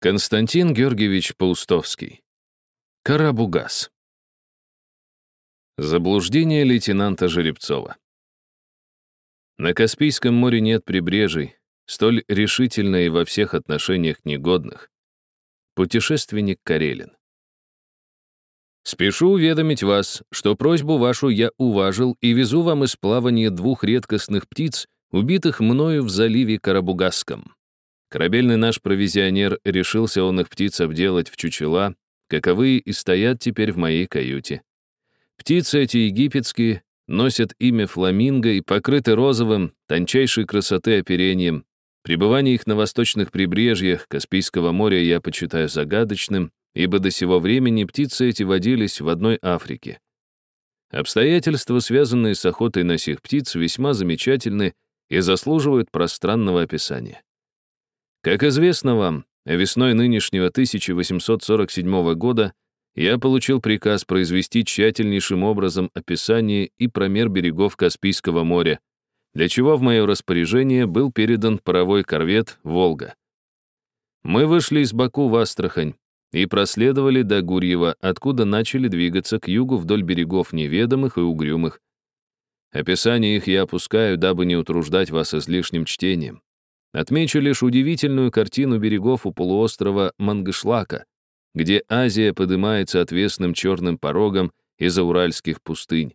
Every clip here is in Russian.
Константин Георгиевич Паустовский. Карабугас. Заблуждение лейтенанта Жеребцова. На Каспийском море нет прибрежий, столь решительно и во всех отношениях негодных. Путешественник Карелин. Спешу уведомить вас, что просьбу вашу я уважил и везу вам из плавания двух редкостных птиц, убитых мною в заливе Карабугасском. Корабельный наш провизионер решился он их птиц обделать в чучела, каковые и стоят теперь в моей каюте. Птицы эти египетские носят имя фламинго и покрыты розовым, тончайшей красоты оперением. Пребывание их на восточных прибрежьях Каспийского моря я почитаю загадочным, ибо до сего времени птицы эти водились в одной Африке. Обстоятельства, связанные с охотой на сих птиц, весьма замечательны и заслуживают пространного описания. Как известно вам, весной нынешнего 1847 года я получил приказ произвести тщательнейшим образом описание и промер берегов Каспийского моря, для чего в мое распоряжение был передан паровой корвет «Волга». Мы вышли из Баку в Астрахань и проследовали до Гурьева, откуда начали двигаться к югу вдоль берегов неведомых и угрюмых. Описание их я опускаю, дабы не утруждать вас излишним чтением. Отмечу лишь удивительную картину берегов у полуострова Мангышлака, где Азия поднимается отвесным черным порогом из-за уральских пустынь.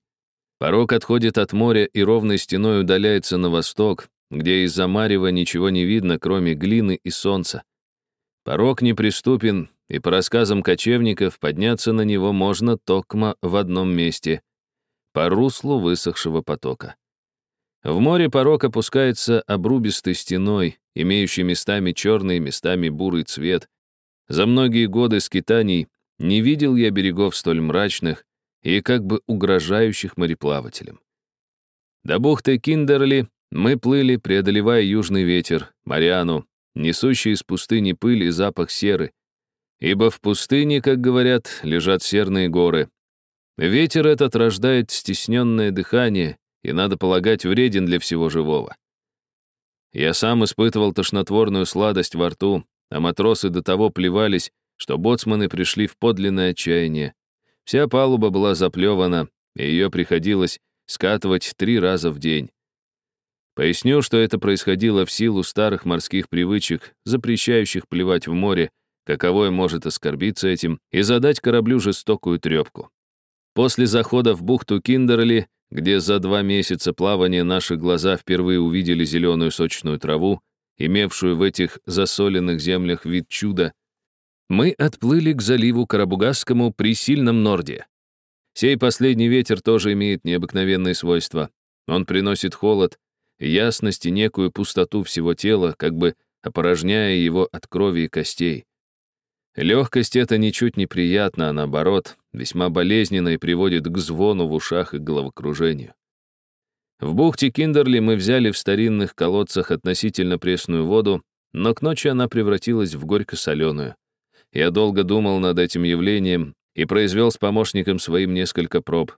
Порог отходит от моря и ровной стеной удаляется на восток, где из-за Марева ничего не видно, кроме глины и солнца. Порог неприступен, и по рассказам кочевников подняться на него можно токмо в одном месте — по руслу высохшего потока. В море порог опускается обрубистой стеной, имеющей местами черный, местами бурый цвет. За многие годы скитаний не видел я берегов столь мрачных и как бы угрожающих мореплавателям. До бухты Киндерли мы плыли, преодолевая южный ветер, Мариану, несущий из пустыни пыль и запах серы. Ибо в пустыне, как говорят, лежат серные горы. Ветер этот рождает стесненное дыхание, и, надо полагать, вреден для всего живого. Я сам испытывал тошнотворную сладость во рту, а матросы до того плевались, что боцманы пришли в подлинное отчаяние. Вся палуба была заплевана, и ее приходилось скатывать три раза в день. Поясню, что это происходило в силу старых морских привычек, запрещающих плевать в море, каковое может оскорбиться этим, и задать кораблю жестокую трепку. После захода в бухту Киндерли где за два месяца плавания наши глаза впервые увидели зеленую сочную траву, имевшую в этих засоленных землях вид чуда, мы отплыли к заливу Карабугасскому при сильном норде. Сей последний ветер тоже имеет необыкновенные свойства. Он приносит холод, ясность и некую пустоту всего тела, как бы опорожняя его от крови и костей. Легкость эта ничуть не приятна, а наоборот, весьма болезненно и приводит к звону в ушах и головокружению. В бухте Киндерли мы взяли в старинных колодцах относительно пресную воду, но к ночи она превратилась в горько-соленую. Я долго думал над этим явлением и произвел с помощником своим несколько проб.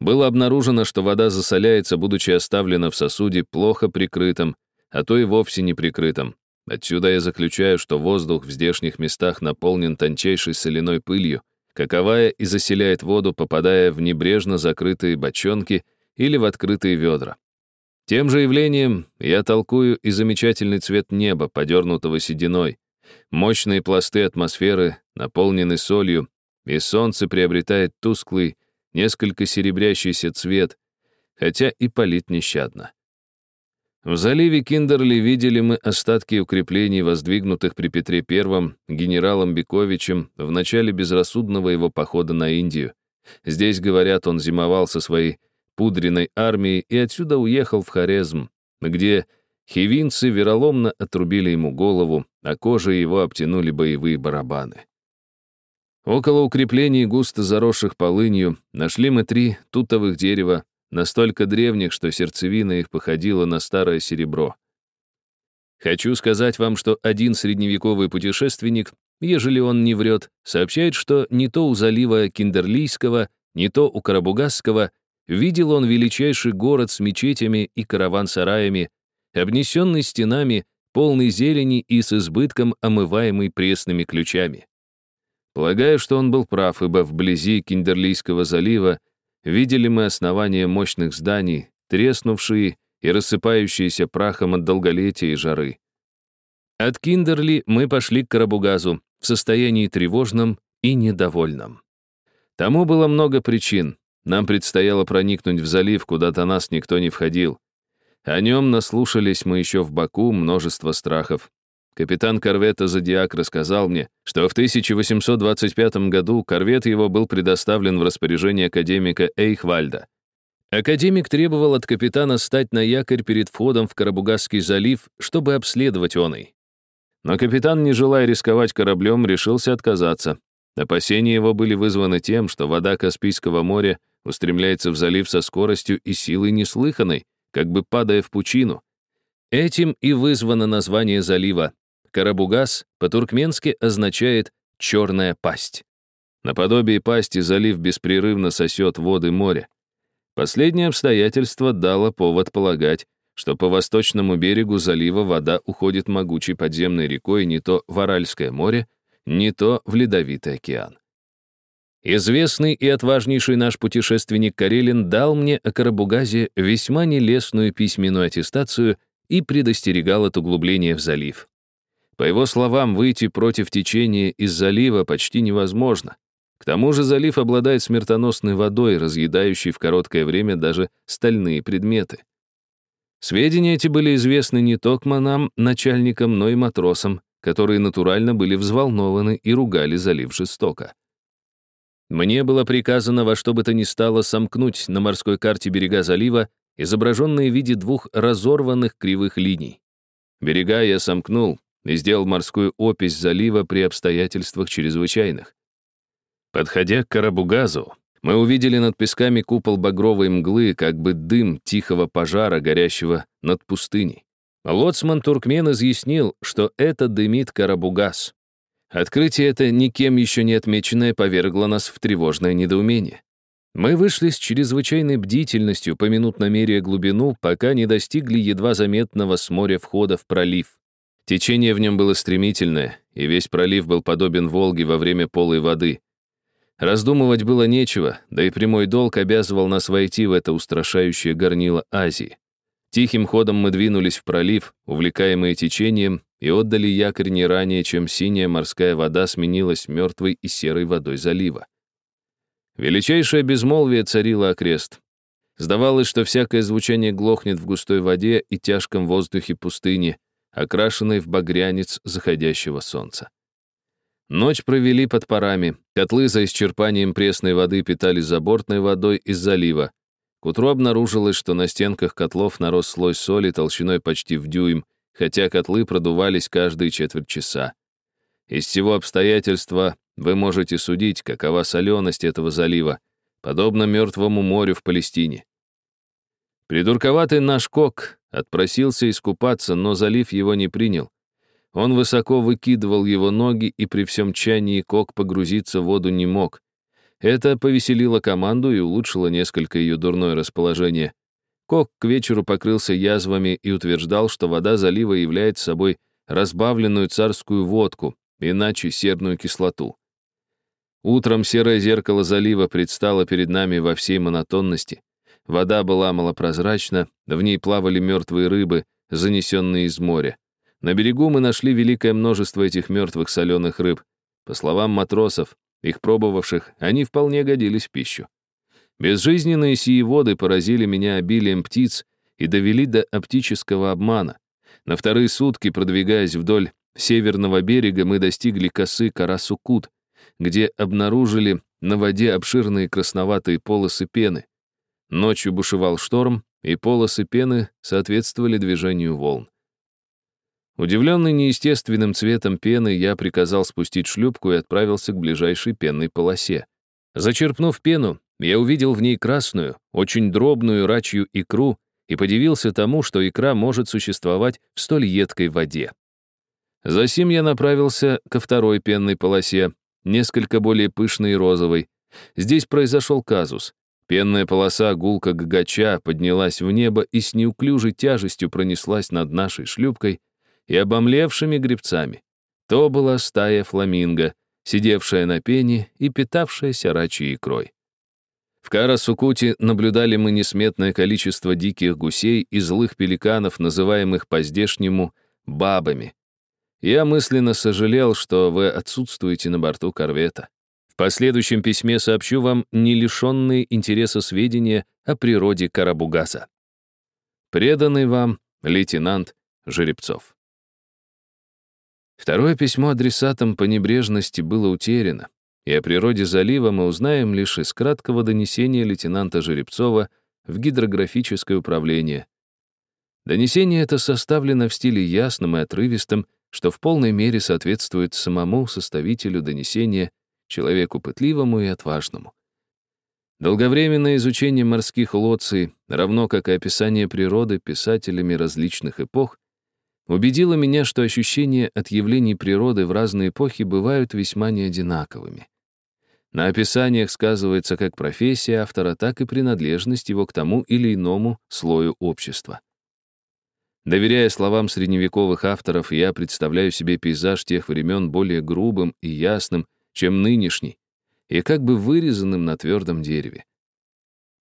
Было обнаружено, что вода засоляется, будучи оставлена в сосуде плохо прикрытым, а то и вовсе не прикрытым. Отсюда я заключаю, что воздух в здешних местах наполнен тончайшей соляной пылью, каковая и заселяет воду, попадая в небрежно закрытые бочонки или в открытые ведра. Тем же явлением я толкую и замечательный цвет неба, подернутого сединой. Мощные пласты атмосферы наполнены солью, и солнце приобретает тусклый, несколько серебрящийся цвет, хотя и палит нещадно. В заливе Киндерли видели мы остатки укреплений, воздвигнутых при Петре I генералом Бековичем в начале безрассудного его похода на Индию. Здесь, говорят, он зимовал со своей пудриной армией и отсюда уехал в Хорезм, где хивинцы вероломно отрубили ему голову, а кожей его обтянули боевые барабаны. Около укреплений, густо заросших полынью, нашли мы три тутовых дерева, настолько древних, что сердцевина их походила на старое серебро. Хочу сказать вам, что один средневековый путешественник, ежели он не врет, сообщает, что не то у залива Киндерлийского, не то у Карабугасского видел он величайший город с мечетями и караван-сараями, обнесенный стенами, полный зелени и с избытком омываемый пресными ключами. Полагаю, что он был прав, ибо вблизи Киндерлийского залива видели мы основания мощных зданий, треснувшие и рассыпающиеся прахом от долголетия и жары. От Киндерли мы пошли к Карабугазу в состоянии тревожном и недовольном. Тому было много причин. Нам предстояло проникнуть в залив, куда до нас никто не входил. О нем наслушались мы еще в Баку множество страхов. Капитан корвета «Зодиак» рассказал мне, что в 1825 году корвет его был предоставлен в распоряжение академика Эйхвальда. Академик требовал от капитана стать на якорь перед входом в Карабугасский залив, чтобы обследовать оный. Но капитан, не желая рисковать кораблем, решился отказаться. Опасения его были вызваны тем, что вода Каспийского моря устремляется в залив со скоростью и силой неслыханной, как бы падая в пучину. Этим и вызвано название залива. Карабугас по-туркменски означает «черная пасть». Наподобие пасти залив беспрерывно сосет воды моря. Последнее обстоятельство дало повод полагать, что по восточному берегу залива вода уходит могучей подземной рекой не то в Аральское море, не то в Ледовитый океан. Известный и отважнейший наш путешественник Карелин дал мне о Карабугазе весьма нелестную письменную аттестацию и предостерегал от углубления в залив. По его словам, выйти против течения из залива почти невозможно. К тому же залив обладает смертоносной водой, разъедающей в короткое время даже стальные предметы. Сведения эти были известны не только нам, начальникам, но и матросам, которые натурально были взволнованы и ругали залив жестоко. Мне было приказано во что бы то ни стало сомкнуть на морской карте берега залива, изображенные в виде двух разорванных кривых линий. Берега я сомкнул и сделал морскую опись залива при обстоятельствах чрезвычайных. Подходя к Карабугазу, мы увидели над песками купол багровой мглы, как бы дым тихого пожара, горящего над пустыней. Лоцман Туркмен изъяснил, что это дымит Карабугаз. Открытие это, никем еще не отмеченное, повергло нас в тревожное недоумение. Мы вышли с чрезвычайной бдительностью, поминутно меряя глубину, пока не достигли едва заметного с моря входа в пролив. Течение в нем было стремительное, и весь пролив был подобен Волге во время полой воды. Раздумывать было нечего, да и прямой долг обязывал нас войти в это устрашающее горнило Азии. Тихим ходом мы двинулись в пролив, увлекаемые течением, и отдали якорь не ранее, чем синяя морская вода сменилась мертвой и серой водой залива. Величайшее безмолвие царило окрест. Сдавалось, что всякое звучание глохнет в густой воде и тяжком воздухе пустыни, окрашенной в багрянец заходящего солнца. Ночь провели под парами. Котлы за исчерпанием пресной воды питались забортной водой из залива. К утру обнаружилось, что на стенках котлов нарос слой соли толщиной почти в дюйм, хотя котлы продувались каждые четверть часа. Из всего обстоятельства вы можете судить, какова соленость этого залива, подобно мертвому морю в Палестине. Придурковатый наш кок отпросился искупаться, но залив его не принял. Он высоко выкидывал его ноги, и при всем чании Кок погрузиться в воду не мог. Это повеселило команду и улучшило несколько ее дурное расположение. Кок к вечеру покрылся язвами и утверждал, что вода залива является собой разбавленную царскую водку, иначе серную кислоту. Утром серое зеркало залива предстало перед нами во всей монотонности. Вода была малопрозрачна, в ней плавали мертвые рыбы, занесенные из моря. На берегу мы нашли великое множество этих мертвых соленых рыб. По словам матросов, их пробовавших, они вполне годились в пищу. Безжизненные сии воды поразили меня обилием птиц и довели до оптического обмана. На вторые сутки, продвигаясь вдоль северного берега, мы достигли косы Карасукут, где обнаружили на воде обширные красноватые полосы пены. Ночью бушевал шторм, и полосы пены соответствовали движению волн. Удивленный неестественным цветом пены, я приказал спустить шлюпку и отправился к ближайшей пенной полосе. Зачерпнув пену, я увидел в ней красную, очень дробную рачью икру и подивился тому, что икра может существовать в столь едкой воде. Затем я направился ко второй пенной полосе, несколько более пышной и розовой. Здесь произошел казус. Пенная полоса гулка гагача поднялась в небо и с неуклюжей тяжестью пронеслась над нашей шлюпкой, и обомлевшими гребцами. То была стая фламинго, сидевшая на пене и питавшаяся рачьей икрой. В Кара-Сукути наблюдали мы несметное количество диких гусей и злых пеликанов, называемых по-здешнему бабами. Я мысленно сожалел, что вы отсутствуете на борту корвета. Последующем письме сообщу вам не лишенные интереса сведения о природе Карабугаса. Преданный вам лейтенант Жеребцов. Второе письмо адресатам по небрежности было утеряно, и о природе залива мы узнаем лишь из краткого донесения лейтенанта Жеребцова в гидрографическое управление. Донесение это составлено в стиле ясном и отрывистом, что в полной мере соответствует самому составителю донесения, человеку пытливому и отважному. Долговременное изучение морских лоций, равно как и описание природы писателями различных эпох, убедило меня, что ощущения от явлений природы в разные эпохи бывают весьма неодинаковыми. На описаниях сказывается как профессия автора, так и принадлежность его к тому или иному слою общества. Доверяя словам средневековых авторов, я представляю себе пейзаж тех времен более грубым и ясным, чем нынешний, и как бы вырезанным на твердом дереве.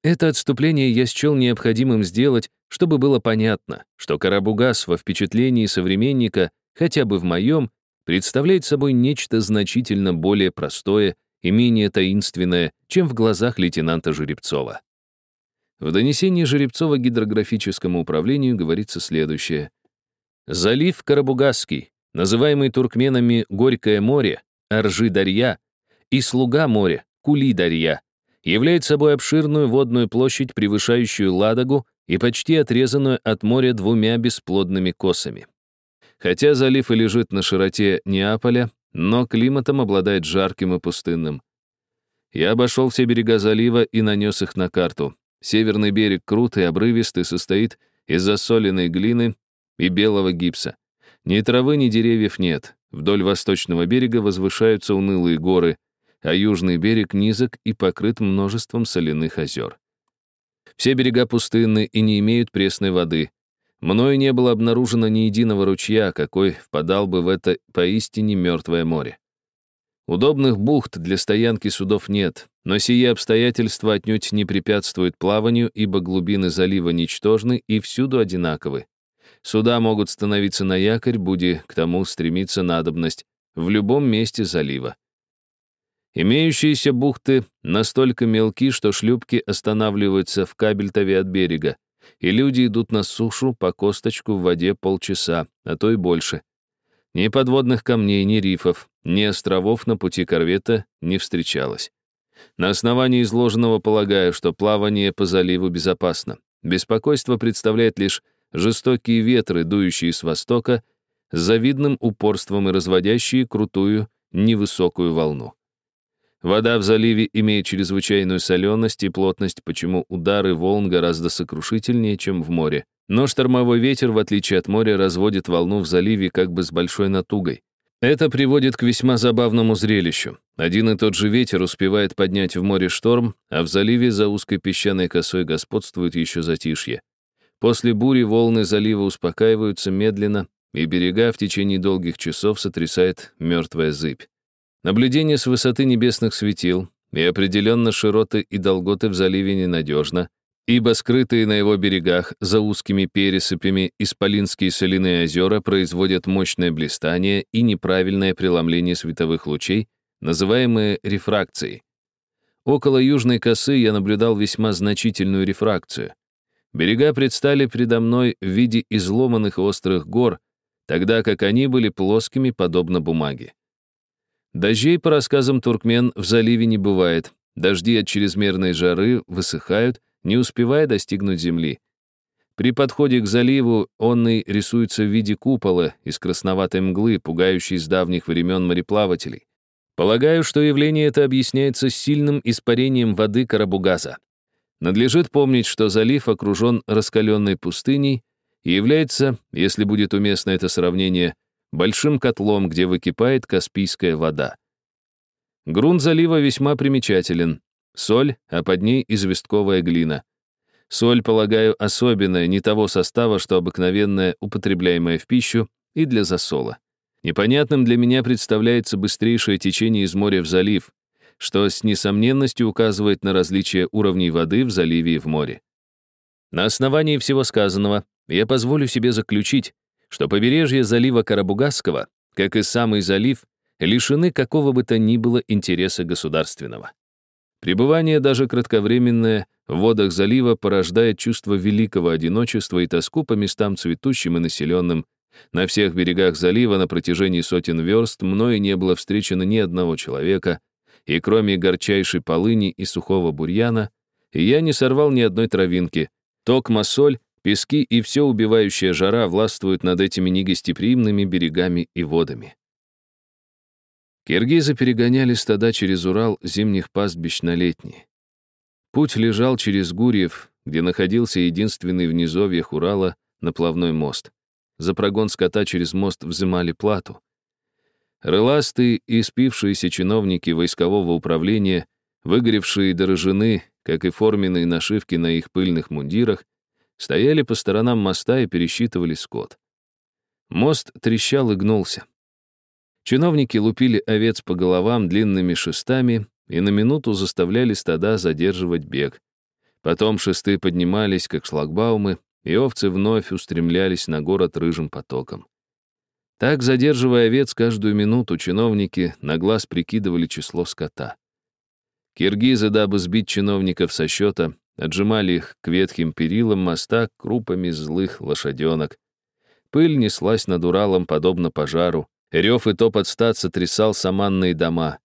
Это отступление я счел необходимым сделать, чтобы было понятно, что Карабугас во впечатлении современника, хотя бы в моем, представляет собой нечто значительно более простое и менее таинственное, чем в глазах лейтенанта Жеребцова. В донесении Жеребцова гидрографическому управлению говорится следующее. Залив Карабугасский, называемый туркменами Горькое море, Аржи-Дарья, и Слуга моря, Кули-Дарья, является собой обширную водную площадь, превышающую Ладогу и почти отрезанную от моря двумя бесплодными косами. Хотя залив и лежит на широте Неаполя, но климатом обладает жарким и пустынным. Я обошел все берега залива и нанес их на карту. Северный берег крут и обрывистый, состоит из засоленной глины и белого гипса. Ни травы, ни деревьев нет. Вдоль восточного берега возвышаются унылые горы, а южный берег низок и покрыт множеством соляных озер. Все берега пустынны и не имеют пресной воды. Мною не было обнаружено ни единого ручья, какой впадал бы в это поистине мертвое море. Удобных бухт для стоянки судов нет, но сие обстоятельства отнюдь не препятствуют плаванию, ибо глубины залива ничтожны и всюду одинаковы. Суда могут становиться на якорь, буди к тому стремиться надобность, в любом месте залива. Имеющиеся бухты настолько мелки, что шлюпки останавливаются в кабельтове от берега, и люди идут на сушу по косточку в воде полчаса, а то и больше. Ни подводных камней, ни рифов, ни островов на пути корвета не встречалось. На основании изложенного полагаю, что плавание по заливу безопасно. Беспокойство представляет лишь жестокие ветры, дующие с востока, с завидным упорством и разводящие крутую, невысокую волну. Вода в заливе имеет чрезвычайную соленость и плотность, почему удары волн гораздо сокрушительнее, чем в море. Но штормовой ветер, в отличие от моря, разводит волну в заливе как бы с большой натугой. Это приводит к весьма забавному зрелищу. Один и тот же ветер успевает поднять в море шторм, а в заливе за узкой песчаной косой господствует еще затишье. После бури волны залива успокаиваются медленно, и берега в течение долгих часов сотрясает мертвая зыбь. Наблюдение с высоты небесных светил и определенно широты и долготы в заливе ненадежно, ибо скрытые на его берегах за узкими пересыпями исполинские соляные озера производят мощное блистание и неправильное преломление световых лучей, называемые рефракцией. Около южной косы я наблюдал весьма значительную рефракцию. Берега предстали предо мной в виде изломанных острых гор, тогда как они были плоскими, подобно бумаге. Дождей, по рассказам туркмен, в заливе не бывает. Дожди от чрезмерной жары высыхают, не успевая достигнуть земли. При подходе к заливу онный рисуется в виде купола из красноватой мглы, пугающей с давних времен мореплавателей. Полагаю, что явление это объясняется сильным испарением воды Карабугаза. Надлежит помнить, что залив окружен раскаленной пустыней и является, если будет уместно это сравнение, большим котлом, где выкипает Каспийская вода. Грунт залива весьма примечателен. Соль, а под ней известковая глина. Соль, полагаю, особенная, не того состава, что обыкновенная, употребляемая в пищу, и для засола. Непонятным для меня представляется быстрейшее течение из моря в залив, что с несомненностью указывает на различие уровней воды в заливе и в море. На основании всего сказанного я позволю себе заключить, что побережье залива Карабугасского, как и самый залив, лишены какого бы то ни было интереса государственного. Пребывание даже кратковременное в водах залива порождает чувство великого одиночества и тоску по местам цветущим и населенным. На всех берегах залива на протяжении сотен верст мною не было встречено ни одного человека, и кроме горчайшей полыни и сухого бурьяна, я не сорвал ни одной травинки. Токма соль, пески и все убивающая жара властвуют над этими негостеприимными берегами и водами. Киргизы перегоняли стада через Урал зимних пастбищ на летние. Путь лежал через Гурьев, где находился единственный в низовьях Урала наплавной мост. За прогон скота через мост взимали плату. Рыластые и спившиеся чиновники войскового управления, выгоревшие дорожены, как и форменные нашивки на их пыльных мундирах, стояли по сторонам моста и пересчитывали скот. Мост трещал и гнулся. Чиновники лупили овец по головам длинными шестами и на минуту заставляли стада задерживать бег. Потом шесты поднимались, как шлагбаумы, и овцы вновь устремлялись на город рыжим потоком. Так, задерживая овец каждую минуту, чиновники на глаз прикидывали число скота. Киргизы, дабы сбить чиновников со счета, отжимали их к ветхим перилам моста крупами злых лошаденок. Пыль неслась над Уралом, подобно пожару, Рев и топот стад сотрясал саманные дома.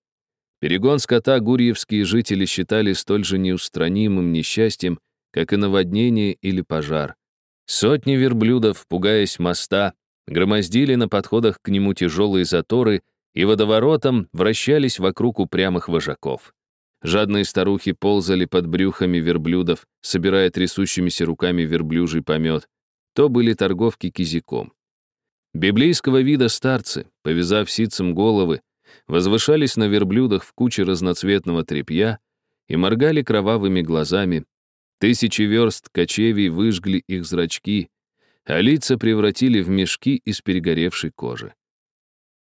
Перегон скота гурьевские жители считали столь же неустранимым несчастьем, как и наводнение или пожар. Сотни верблюдов, пугаясь моста, громоздили на подходах к нему тяжелые заторы и водоворотом вращались вокруг упрямых вожаков. Жадные старухи ползали под брюхами верблюдов, собирая трясущимися руками верблюжий помет. То были торговки кизиком. Библейского вида старцы, повязав ситцем головы, возвышались на верблюдах в куче разноцветного тряпья и моргали кровавыми глазами. Тысячи верст кочевий выжгли их зрачки, а лица превратили в мешки из перегоревшей кожи.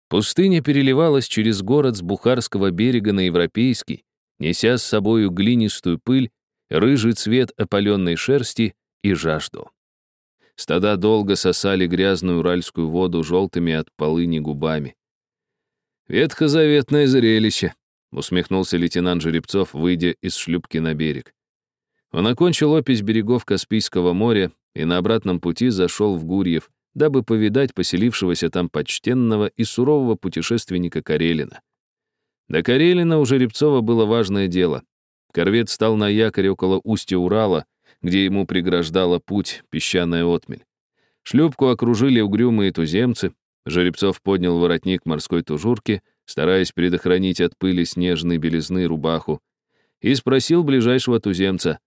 Пустыня переливалась через город с Бухарского берега на Европейский, неся с собою глинистую пыль, рыжий цвет опаленной шерсти и жажду. Стада долго сосали грязную уральскую воду желтыми от полыни губами. «Ветхозаветное зрелище», — усмехнулся лейтенант Жеребцов, выйдя из шлюпки на берег. Он окончил опись берегов Каспийского моря и на обратном пути зашел в Гурьев, дабы повидать поселившегося там почтенного и сурового путешественника Карелина. До Карелина у Жеребцова было важное дело. Корвет стал на якоре около устья Урала, где ему преграждала путь песчаная отмель. Шлюпку окружили угрюмые туземцы, Жеребцов поднял воротник морской тужурки, стараясь предохранить от пыли снежной белизны рубаху, и спросил ближайшего туземца.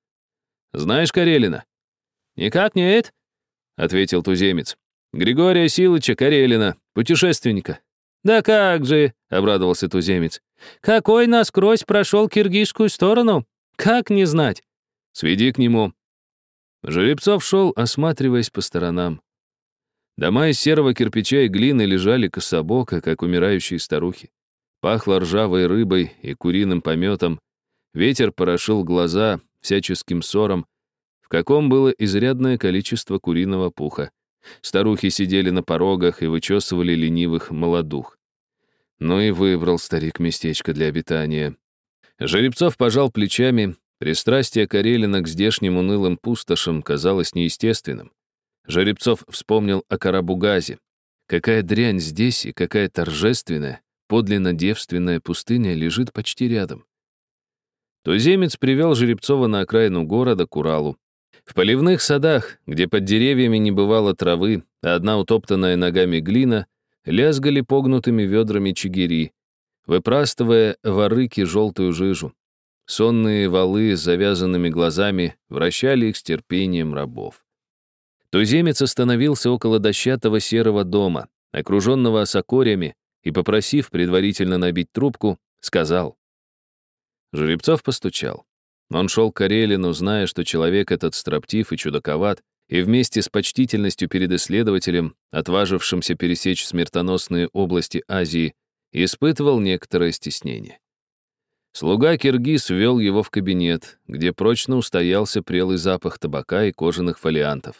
«Знаешь Карелина?» «Никак нет», — ответил туземец. «Григория Силыча Карелина, путешественника». «Да как же», — обрадовался туземец. «Какой насквозь прошел киргизскую сторону? Как не знать?» «Сведи к нему», Жеребцов шел, осматриваясь по сторонам. Дома из серого кирпича и глины лежали кособоко, как умирающие старухи. Пахло ржавой рыбой и куриным пометом. Ветер порошил глаза всяческим ссором, в каком было изрядное количество куриного пуха. Старухи сидели на порогах и вычесывали ленивых молодух. Ну и выбрал старик местечко для обитания. Жеребцов пожал плечами, Пристрастие Карелина к здешним унылым пустошам казалось неестественным. Жеребцов вспомнил о Карабугазе. Какая дрянь здесь и какая торжественная, подлинно девственная пустыня лежит почти рядом. Туземец привел Жеребцова на окраину города к Уралу. В поливных садах, где под деревьями не бывало травы, а одна утоптанная ногами глина, лязгали погнутыми ведрами чигири, выпрастывая в орыки желтую жижу. Сонные валы с завязанными глазами вращали их с терпением рабов. Туземец остановился около дощатого серого дома, окруженного осокорями, и, попросив предварительно набить трубку, сказал. Жеребцов постучал. Он шел к Карелину, зная, что человек этот строптив и чудаковат, и вместе с почтительностью перед исследователем, отважившимся пересечь смертоносные области Азии, испытывал некоторое стеснение. Слуга Киргиз ввел его в кабинет, где прочно устоялся прелый запах табака и кожаных фолиантов.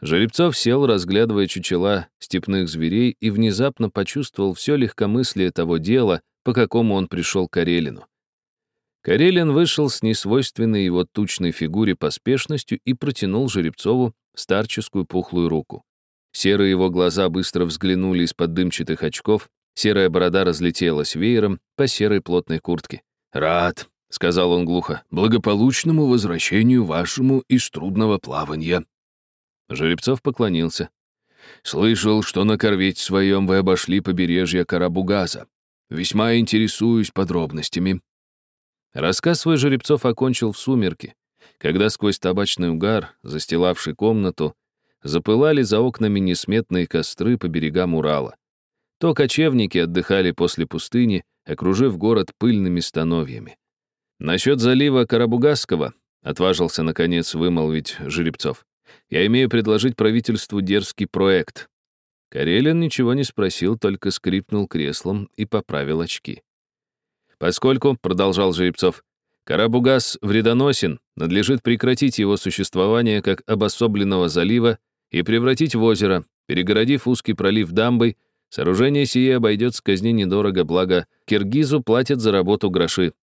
Жеребцов сел, разглядывая чучела степных зверей, и внезапно почувствовал все легкомыслие того дела, по какому он пришел к Карелину. Карелин вышел с несвойственной его тучной фигуре поспешностью и протянул Жеребцову старческую пухлую руку. Серые его глаза быстро взглянули из-под дымчатых очков, серая борода разлетелась веером по серой плотной куртке. «Рад», — сказал он глухо, — «благополучному возвращению вашему из трудного плавания. Жеребцов поклонился. «Слышал, что на корвете своем вы обошли побережье Карабугаза. Весьма интересуюсь подробностями». Рассказ свой Жеребцов окончил в сумерки, когда сквозь табачный угар, застилавший комнату, запылали за окнами несметные костры по берегам Урала. То кочевники отдыхали после пустыни, окружив город пыльными становьями. Насчет залива Карабугасского отважился, наконец, вымолвить Жеребцов. Я имею предложить правительству дерзкий проект». Карелин ничего не спросил, только скрипнул креслом и поправил очки. «Поскольку, — продолжал Жеребцов, — Карабугас вредоносен, надлежит прекратить его существование как обособленного залива и превратить в озеро, перегородив узкий пролив дамбой, сооружение сие обойдется казни недорого, благо киргизу платят за работу гроши».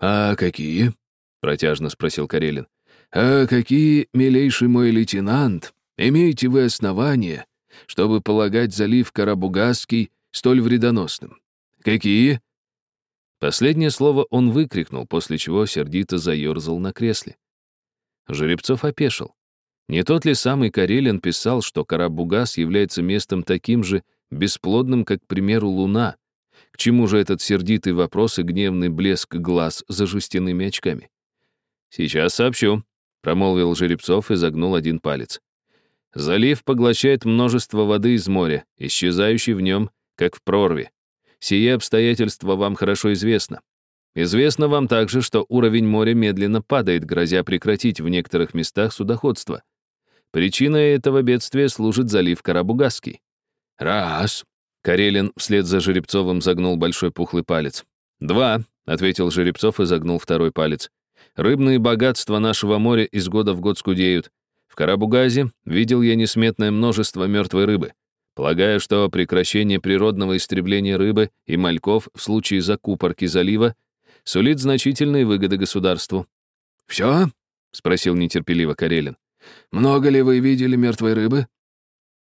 «А какие?» — протяжно спросил Карелин. «А какие, милейший мой лейтенант, имеете вы основания, чтобы полагать залив Карабугасский столь вредоносным? Какие?» Последнее слово он выкрикнул, после чего сердито заерзал на кресле. Жеребцов опешил. Не тот ли самый Карелин писал, что Карабугас является местом таким же бесплодным, как, к примеру, Луна? К чему же этот сердитый вопрос и гневный блеск глаз за жестяными очками? «Сейчас сообщу», промолвил Жеребцов и загнул один палец. Залив поглощает множество воды из моря, исчезающей в нем, как в прорве. Сие обстоятельство вам хорошо известно. Известно вам также, что уровень моря медленно падает, грозя прекратить в некоторых местах судоходство. Причиной этого бедствия служит залив Карабугасский. «Раз», — Карелин вслед за Жеребцовым загнул большой пухлый палец. «Два», — ответил Жеребцов и загнул второй палец. Рыбные богатства нашего моря из года в год скудеют. В Карабугазе видел я несметное множество мертвой рыбы. Полагаю, что прекращение природного истребления рыбы и мальков в случае закупорки залива сулит значительные выгоды государству. «Все?» — спросил нетерпеливо Карелин. «Много ли вы видели мертвой рыбы?»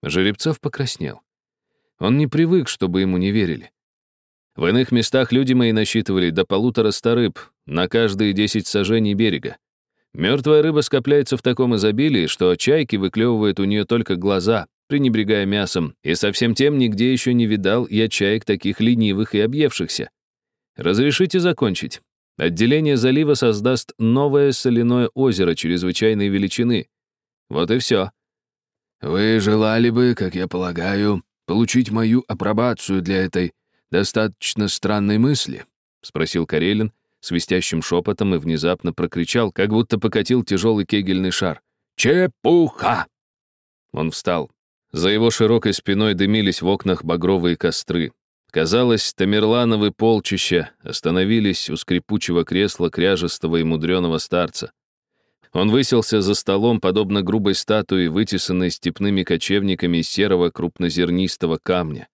Жеребцов покраснел. Он не привык, чтобы ему не верили. В иных местах люди мои насчитывали до полутора ста рыб на каждые десять сажений берега. Мертвая рыба скопляется в таком изобилии, что чайки выклевывают у нее только глаза, пренебрегая мясом, и совсем тем нигде еще не видал я чаек таких ленивых и объевшихся. Разрешите закончить. Отделение залива создаст новое соляное озеро чрезвычайной величины. Вот и все. Вы желали бы, как я полагаю, получить мою апробацию для этой «Достаточно странной мысли?» — спросил Карелин свистящим шепотом и внезапно прокричал, как будто покатил тяжелый кегельный шар. «Чепуха!» Он встал. За его широкой спиной дымились в окнах багровые костры. Казалось, Тамерлановы полчища остановились у скрипучего кресла кряжестого и мудреного старца. Он выселся за столом, подобно грубой статуе, вытесанной степными кочевниками из серого крупнозернистого камня.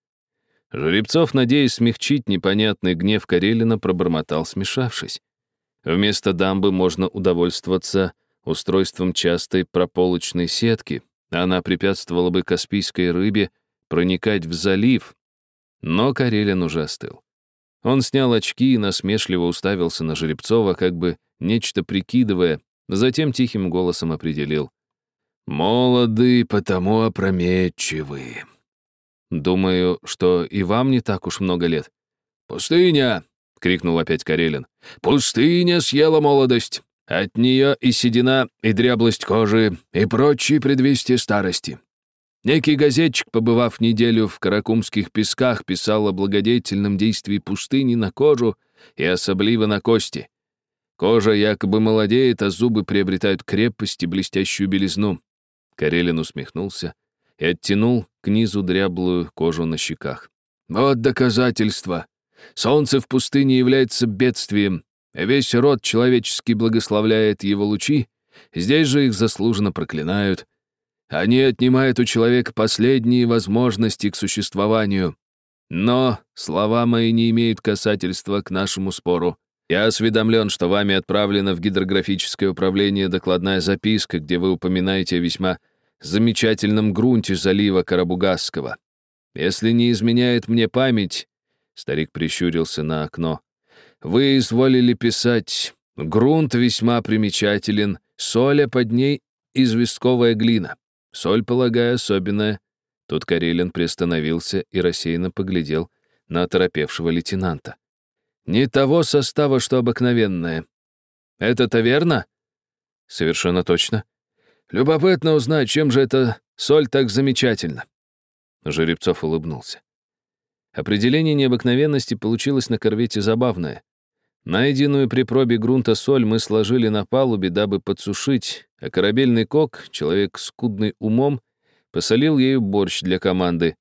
Жеребцов, надеясь смягчить непонятный гнев Карелина, пробормотал, смешавшись. Вместо дамбы можно удовольствоваться устройством частой прополочной сетки. Она препятствовала бы каспийской рыбе проникать в залив. Но Карелин уже остыл. Он снял очки и насмешливо уставился на Жеребцова, как бы нечто прикидывая, затем тихим голосом определил. «Молоды, потому опрометчивы». Думаю, что и вам не так уж много лет. «Пустыня!» — крикнул опять Карелин. «Пустыня съела молодость. От нее и седина, и дряблость кожи, и прочие предвестия старости. Некий газетчик, побывав неделю в Каракумских песках, писал о благодетельном действии пустыни на кожу и особливо на кости. Кожа якобы молодеет, а зубы приобретают крепость и блестящую белизну. Карелин усмехнулся и оттянул к низу дряблую кожу на щеках. «Вот доказательство. Солнце в пустыне является бедствием, весь род человеческий благословляет его лучи, здесь же их заслуженно проклинают. Они отнимают у человека последние возможности к существованию. Но слова мои не имеют касательства к нашему спору. Я осведомлен, что вами отправлена в гидрографическое управление докладная записка, где вы упоминаете о весьма замечательном грунте залива Карабугасского. Если не изменяет мне память, старик прищурился на окно, вы изволили писать «Грунт весьма примечателен, соль, а под ней известковая глина. Соль, полагаю, особенная». Тут Карелин приостановился и рассеянно поглядел на оторопевшего лейтенанта. «Не того состава, что обыкновенное. Это-то верно?» «Совершенно точно. Любопытно узнать, чем же эта соль так замечательна». Жеребцов улыбнулся. Определение необыкновенности получилось на корвете забавное. Найденную при пробе грунта соль мы сложили на палубе, дабы подсушить, а корабельный кок, человек скудный умом, посолил ею борщ для команды.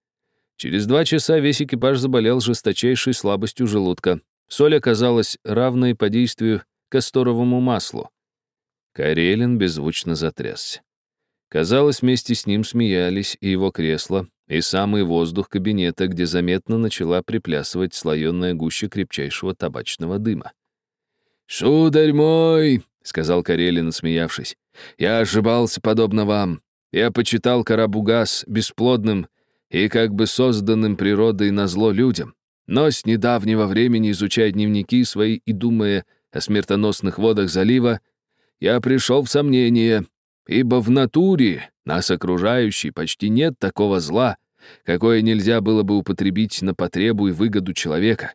Через два часа весь экипаж заболел жесточайшей слабостью желудка. Соль оказалась равной по действию касторовому маслу. Карелин беззвучно затрясся. Казалось, вместе с ним смеялись и его кресло, и самый воздух кабинета, где заметно начала приплясывать слоеная гуща крепчайшего табачного дыма. «Сударь мой!» — сказал Карелин, смеявшись. «Я ошибался подобно вам. Я почитал Карабугас бесплодным и как бы созданным природой на зло людям. Но с недавнего времени, изучая дневники свои и думая о смертоносных водах залива, я пришел в сомнение, ибо в натуре нас окружающей почти нет такого зла, какое нельзя было бы употребить на потребу и выгоду человека.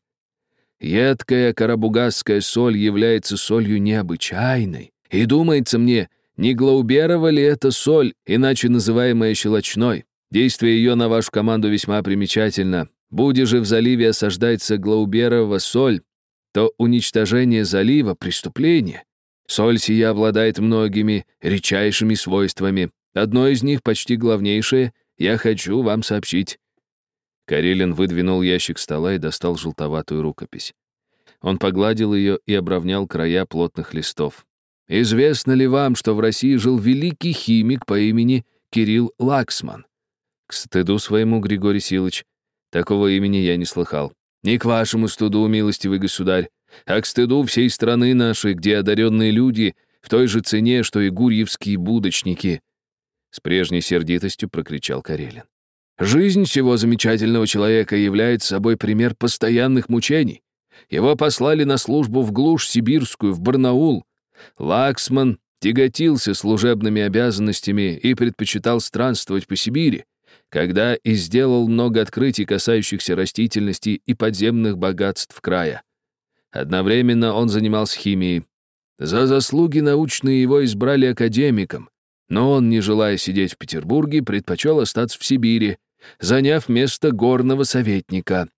Едкая карабугасская соль является солью необычайной, и думается мне, не Глауберова ли это соль, иначе называемая щелочной? Действие ее на вашу команду весьма примечательно. Буде же в заливе осаждается Глауберова соль, то уничтожение залива — преступление. Соль сия обладает многими редчайшими свойствами. Одно из них, почти главнейшее, я хочу вам сообщить. Карелин выдвинул ящик стола и достал желтоватую рукопись. Он погладил ее и обровнял края плотных листов. «Известно ли вам, что в России жил великий химик по имени Кирилл Лаксман?» «К стыду своему, Григорий Силыч, такого имени я не слыхал». «Не к вашему стыду, милостивый государь, а к стыду всей страны нашей, где одаренные люди в той же цене, что и гурьевские будочники», с прежней сердитостью прокричал Карелин. «Жизнь всего замечательного человека является собой пример постоянных мучений. Его послали на службу в глушь сибирскую, в Барнаул. Лаксман тяготился служебными обязанностями и предпочитал странствовать по Сибири, когда и сделал много открытий, касающихся растительности и подземных богатств края. Одновременно он занимался химией. За заслуги научные его избрали академиком, но он, не желая сидеть в Петербурге, предпочел остаться в Сибири, заняв место горного советника.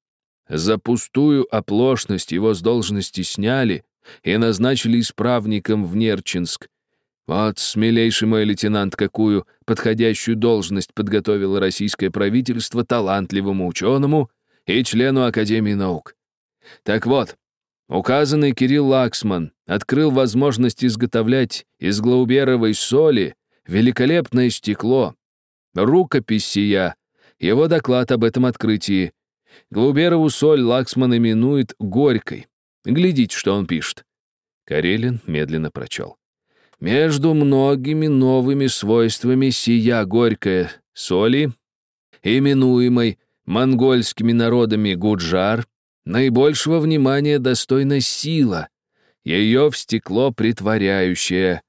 За пустую оплошность его с должности сняли и назначили исправником в Нерчинск. Вот, смелейший мой лейтенант, какую подходящую должность подготовило российское правительство талантливому ученому и члену Академии наук. Так вот, указанный Кирилл Лаксман открыл возможность изготовлять из глауберовой соли великолепное стекло. Рукопись сия, его доклад об этом открытии. Глауберову соль Лаксман именует горькой. Глядите, что он пишет. Карелин медленно прочел. Между многими новыми свойствами сия горькая соли, именуемой монгольскими народами гуджар, наибольшего внимания достойна сила, ее в стекло притворяющая,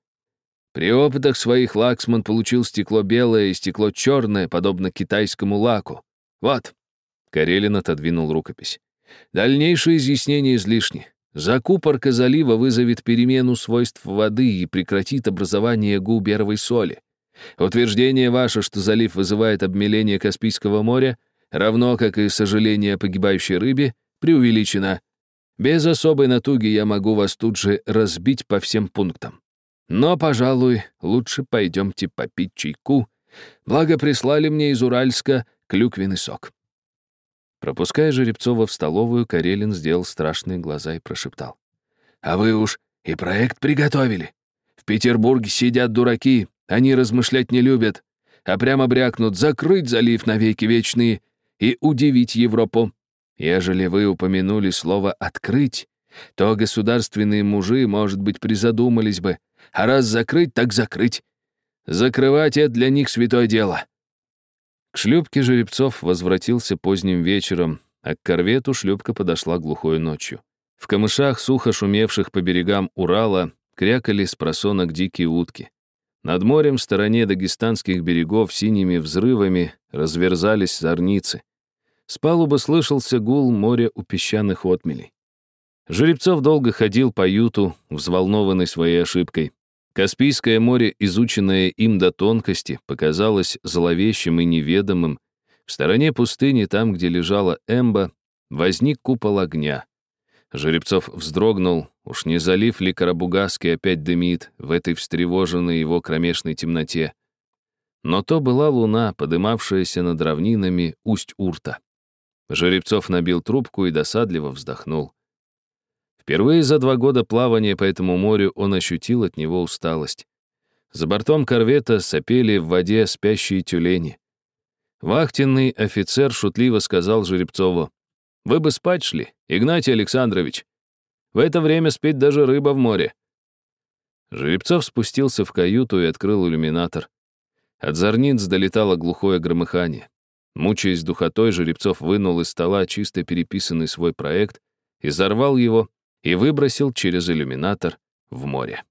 при опытах своих Лаксман получил стекло белое и стекло черное, подобно китайскому лаку. Вот. Карелин отодвинул рукопись. Дальнейшее изъяснение излишне. Закупорка залива вызовет перемену свойств воды и прекратит образование губеровой соли. Утверждение ваше, что залив вызывает обмеление Каспийского моря, равно как и сожаление о погибающей рыбе, преувеличено. Без особой натуги я могу вас тут же разбить по всем пунктам. Но, пожалуй, лучше пойдемте попить чайку Благо прислали мне из Уральска клюквенный сок». Пропуская Жеребцова в столовую, Карелин сделал страшные глаза и прошептал. «А вы уж и проект приготовили. В Петербурге сидят дураки, они размышлять не любят, а прямо брякнут закрыть залив навеки вечные и удивить Европу. Ежели вы упомянули слово «открыть», то государственные мужи, может быть, призадумались бы, а раз закрыть, так закрыть. Закрывать это для них святое дело. К шлюпке жеребцов возвратился поздним вечером, а к корвету шлюпка подошла глухой ночью. В камышах, сухо шумевших по берегам Урала, крякали с просонок дикие утки. Над морем в стороне дагестанских берегов синими взрывами разверзались зорницы. С палубы слышался гул моря у песчаных отмелей. Жеребцов долго ходил по юту, взволнованный своей ошибкой. Каспийское море, изученное им до тонкости, показалось зловещим и неведомым. В стороне пустыни, там, где лежала Эмба, возник купол огня. Жеребцов вздрогнул, уж не залив ли Карабугаский опять дымит в этой встревоженной его кромешной темноте. Но то была луна, подымавшаяся над равнинами Усть-Урта. Жеребцов набил трубку и досадливо вздохнул. Впервые за два года плавания по этому морю он ощутил от него усталость. За бортом корвета сопели в воде спящие тюлени. Вахтенный офицер шутливо сказал Жеребцову, «Вы бы спать шли, Игнатий Александрович. В это время спит даже рыба в море». Жеребцов спустился в каюту и открыл иллюминатор. От зорниц долетало глухое громыхание. Мучаясь духотой, Жеребцов вынул из стола чисто переписанный свой проект, изорвал его и выбросил через иллюминатор в море.